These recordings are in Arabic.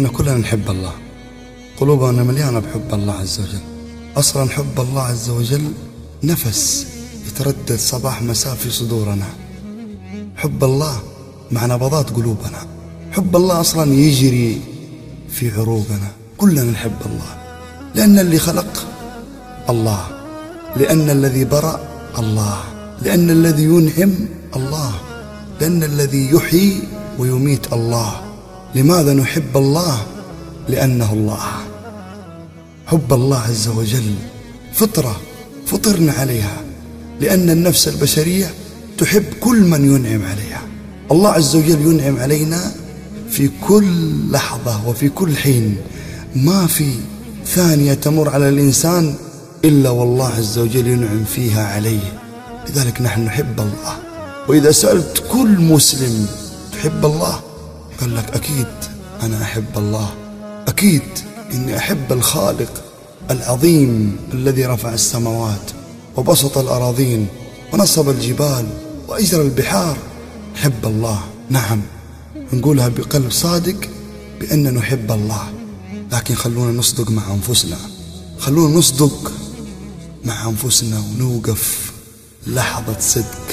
إحنا كلنا نحب الله. قلوبنا مليانة بحب الله عز وجل. أصلا حب الله عز وجل نفس يتردد صباح مساء في صدورنا. حب الله مع نبضات قلوبنا. حب الله أصلا يجري في عروقنا. كلنا نحب الله. لأن اللي خلق الله. لأن الذي برأ الله. لأن الذي ينعم الله. لأن الذي يحيي ويميت الله. لماذا نحب الله لأنه الله؟ حب الله عز وجل فطرة فطرنا عليها لأن النفس البشرية تحب كل من ينعم عليها. الله عز وجل ينعم علينا في كل لحظة وفي كل حين. ما في ثانية تمر على الإنسان إلا والله عز وجل ينعم فيها عليه. لذلك نحن نحب الله. وإذا سألت كل مسلم تحب الله؟ قال لك أكيد أنا أحب الله. أكيد إني أحب الخالق العظيم الذي رفع السماوات وبسط الأراضين ونصب الجبال وأجرى البحار. نحب الله. نعم. نقولها بقلب صادق بأن نحب الله. لكن خلونا نصدق مع أنفسنا. خلونا نصدق مع أنفسنا ونوقف لحظة صدق.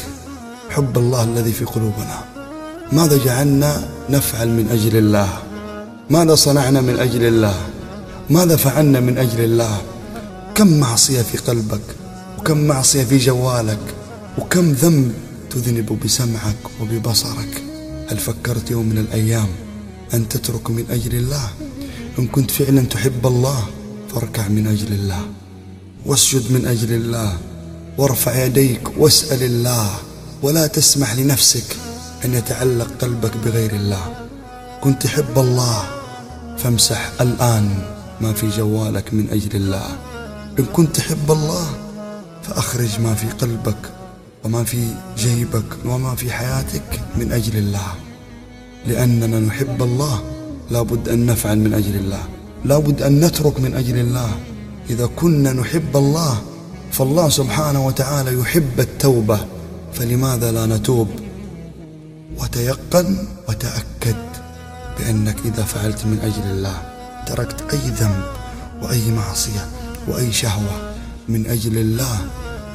حب الله الذي في قلوبنا. ماذا جعلنا نفعل من أجل الله؟ ماذا صنعنا من أجل الله؟ ماذا فعلنا من أجل الله؟ كم معصية في قلبك وكم معصية في جوالك وكم ذنب تذنب بسمعك وببصرك؟ هل فكرت يوم من الأيام أن تترك من أجل الله؟ إن كنت فعلا تحب الله فاركع من أجل الله. واسجد من أجل الله. وارفع يديك واسأل الله. ولا تسمح لنفسك أن يتعلق قلبك بغير الله. كنت تحب الله فامسح الآن ما في جوالك من أجل الله. إن كنت تحب الله فأخرج ما في قلبك وما في جيبك وما في حياتك من أجل الله. لأننا نحب الله لابد أن نفعل من أجل الله. لابد أن نترك من أجل الله. إذا كنا نحب الله فالله سبحانه وتعالى يحب التوبة. فلماذا لا نتوب؟ وتيقن وتأكد بأنك إذا فعلت من أجل الله تركت أي ذنب وأي معصية وأي شهوة من أجل الله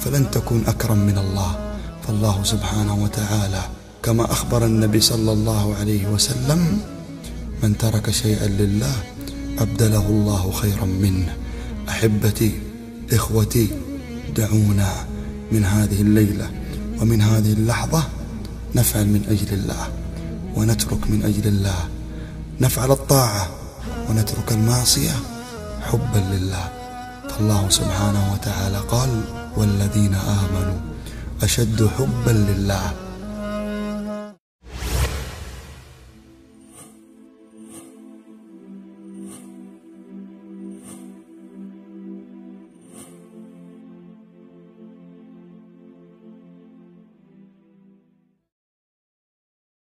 فلن تكون أكرم من الله. فالله سبحانه وتعالى كما أخبر النبي صلى الله عليه وسلم من ترك شيئا لله أبدله الله خيرا منه. أحبتي إخوتي دعونا من هذه الليلة ومن هذه اللحظة نفعل من أجل الله ونترك من أجل الله نفعل الطاعة ونترك المعصية حبا لله. فالله سبحانه وتعالى قال والذين آمنوا أشد حبا لله